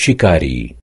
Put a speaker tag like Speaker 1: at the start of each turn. Speaker 1: Chicari